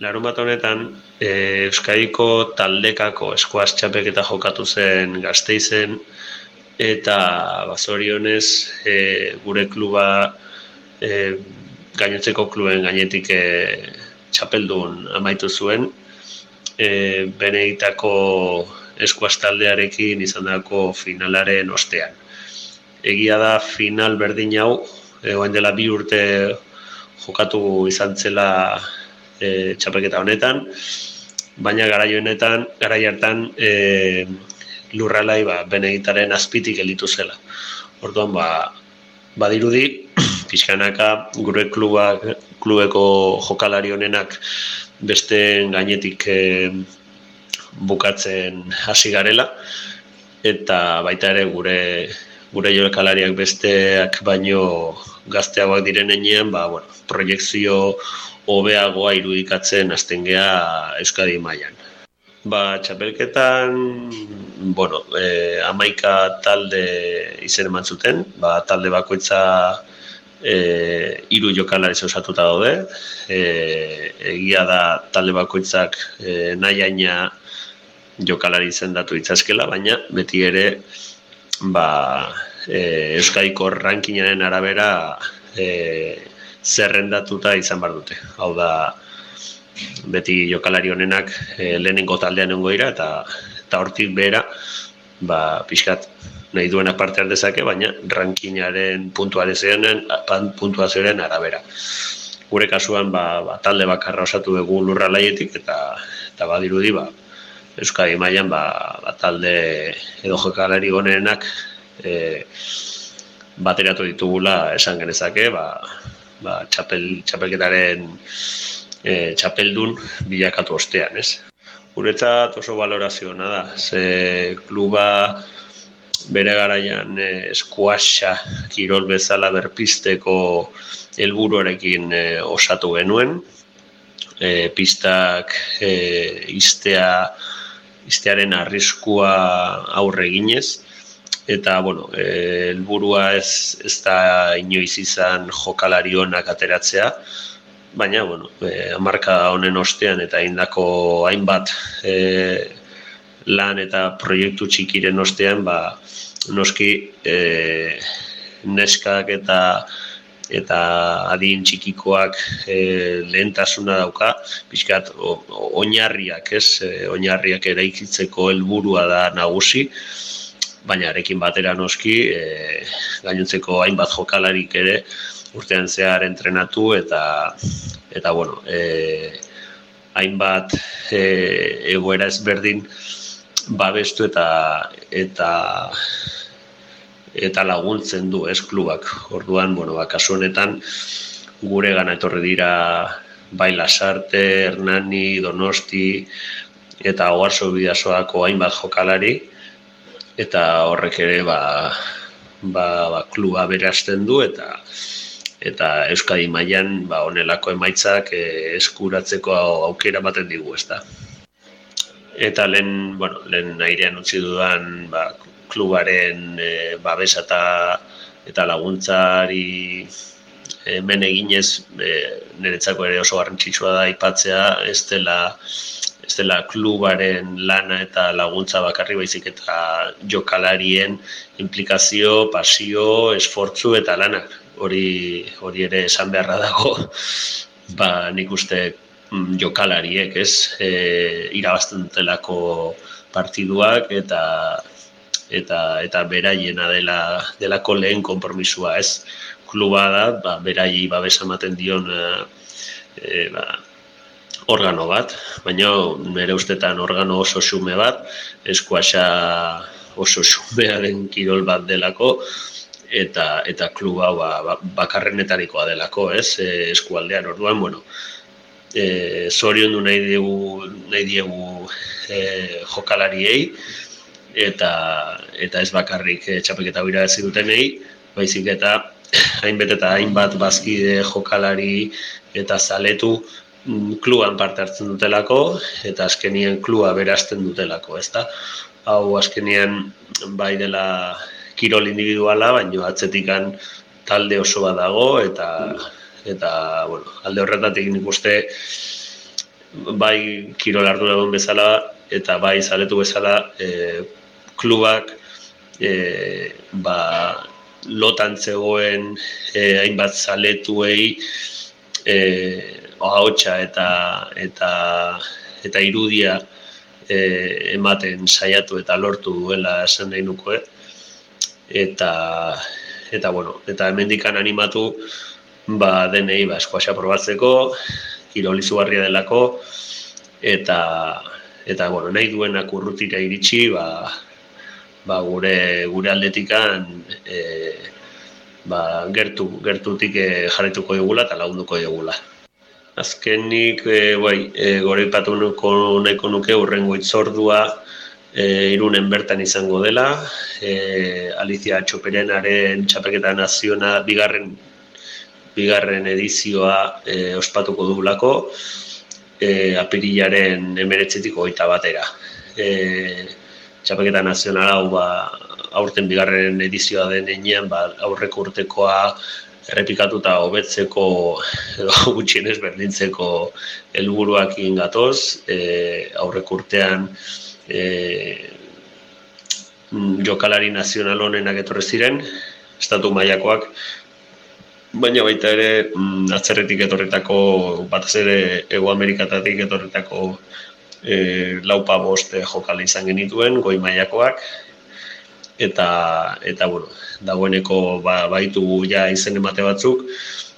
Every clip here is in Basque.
Larun bat honetan, e, Euskadiko taldekako eskuaz txapeketa jokatu zen gazteizen, eta bazorionez e, gure kluba e, gainetzeko kluben gainetik e, txapeldun amaitu zuen, e, beneitako eskuaz taldearekin izan dako finalaren ostean. Egia da final berdin hau, e, dela bi urte jokatu izan zela e, txapelketa honetan, baina garai honetan, garai hartan e, lurralai ba, benegitaren azpitik elitu zela. Orduan, ba, badirudi, pixkanaka gure klubak, klubeko jokalari honenak beste gainetik e, bukatzen hasi garela, eta baita ere gure gure jokalariak besteak baino gazteagoak direnean, ba, bueno, proiektzio hobeagoa irudikatzen hasten gea Euskadi mailan. Ba, txapelketan, bueno, e, amaika talde izen eman zuten, ba, talde bakoitza e, iru jokalari zauzatuta daude, e, egia da talde bakoitzak e, nahi aina jokalari izendatu itzazkela, baina beti ere ba, e, Euskadiko rankinaren arabera e, zerrendatuta izan bar dute. Hau da beti jokalari honenak e, lehenengo taldean nengo dira eta eta hortik behera ba pixkat nahi duena parte dezake baina rankingaren puntuazioaren puntuazioaren arabera. Gure kasuan ba, ba, talde bakarra osatu dugu lurralaietik eta eta badirudi ba Euskadi mailan ba, ba talde edo jokalari honenak e, bateratu ditugula esan genezake, ba, ba, txapel, txapelketaren e, txapeldun bilakatu ostean, ez? Guretzat oso valorazio da, ze kluba bere garaian e, eskuaxa kirol bezala berpisteko helburuarekin e, osatu genuen, e, pistak e, istea, istearen arriskua aurre ginez, eta bueno, eh, helburua ez ez da inoiz izan jokalari onak ateratzea, baina bueno, e, honen ostean eta indako hainbat e, lan eta proiektu txikiren ostean, ba, noski e, neskak eta eta adin txikikoak e, lehentasuna dauka, pixkat oinarriak, ez, e, oinarriak eraikitzeko helburua da nagusi, baina arekin batera noski e, gainontzeko hainbat jokalarik ere urtean zehar entrenatu eta eta bueno, e, hainbat e, egoera ezberdin babestu eta eta eta laguntzen du ez klubak. Orduan, bueno, ba, kasu honetan gure gana etorri dira bai Lasarte, Hernani, Donosti eta Oarso bidasoako hainbat jokalari, eta horrek ere ba, ba, ba kluba berazten du eta eta Euskadi mailan ba honelako emaitzak e, eskuratzeko aukera baten digu, ezta. Eta lehen, bueno, lehen airean utzi dudan ba, klubaren e, babesa eta, eta laguntzari hemen eginez e, niretzako ere oso garrantzitsua da aipatzea ez dela ez dela klubaren lana eta laguntza bakarri baizik eta jokalarien implikazio, pasio, esfortzu eta lanak. Hori, hori ere esan beharra dago, ba, nik uste mm, jokalariek, ez, e, irabazten dutelako partiduak eta eta eta beraiena dela delako lehen konpromisua, ez? Kluba da, ba beraiei babesa ematen dion e, ba, organo bat, baina nire ustetan organo oso xume bat, eskuasa oso xumearen kirol bat delako, eta eta kluba ba, ba, bakarrenetarikoa delako, ez, e, eskualdean. Orduan, bueno, e, zorion du nahi diegu, nahi diegu e, jokalariei, eta eta ez bakarrik e, txapeketa bira ez dutenei, baizik eta hainbet eta hainbat bazkide jokalari eta zaletu Mm, kluan parte hartzen dutelako eta azkenien klua berazten dutelako, ezta? Hau azkenien bai dela kirol individuala, baino atzetikan talde oso bat dago eta eta bueno, alde horretatik nik uste bai kirol arduradun bezala eta bai zaletu bezala e, klubak e, ba, lotan zegoen e, hainbat zaletuei e, ahotsa eta eta eta irudia e, ematen saiatu eta lortu duela esan nahi eh? eta eta bueno, eta hemendikan animatu ba denei ba eskuasa probatzeko, kirol izugarria delako eta eta bueno, nahi duenak urrutira iritsi, ba, ba gure gure aldetikan e, ba, gertu gertutik e, jarrituko digula eta lagunduko digula. Azkenik e, bai, e, goreipatu nahiko nuke urrengo itzordua e, irunen bertan izango dela, e, Alicia Txoperenaren txapeketa naziona bigarren bigarren edizioa e, ospatuko dugulako, e, apirilaren emeretzetik oita batera. E, txapeketa nazionala hau ba, aurten bigarren edizioa den enean, ba, aurreko urtekoa errepikatuta hobetzeko edo gutxienez berdintzeko helburuak gatoz, e, aurreko urtean e, jokalari nazional honenak etorre ziren, estatu mailakoak. Baina baita ere mm, atzerretik etorretako batez ere Ego Amerikatatik etorretako e, laupa bost jokale izan genituen, goi mailakoak eta eta bueno, dagoeneko ba, baitu ja izen emate batzuk,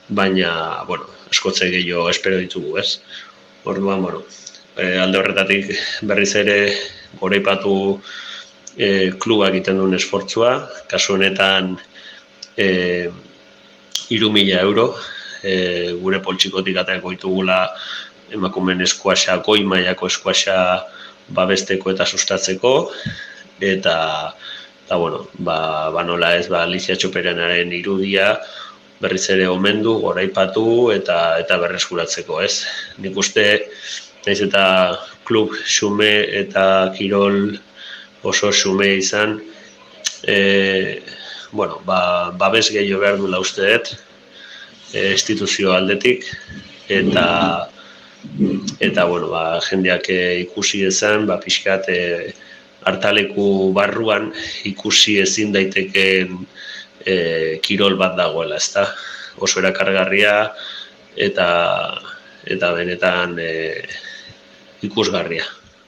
baina bueno, eskotze gehiago espero ditugu, ez? Orduan, bueno, e, alde horretatik berriz ere goreipatu e, kluba egiten duen esfortzua, kasu honetan e, iru mila euro, e, gure poltsikotik atako ditugula emakumen eskuasa, goi mailako eskuasa babesteko eta sustatzeko, eta, eta bueno, ba, ba nola ez, ba, Alicia Txoperenaren irudia, berriz ere omendu, goraipatu eta eta berreskuratzeko, ez? Nik uste, naiz eta klub xume eta kirol oso xume izan, e, bueno, ba, babes gehiago behar duela usteet, e, instituzio aldetik, eta eta bueno, ba, jendeak ikusi ezan, ba, pixkat e, hartaleku barruan ikusi ezin daitekeen e, kirol bat dagoela, ezta? Oso erakargarria eta eta benetan e, ikusgarria.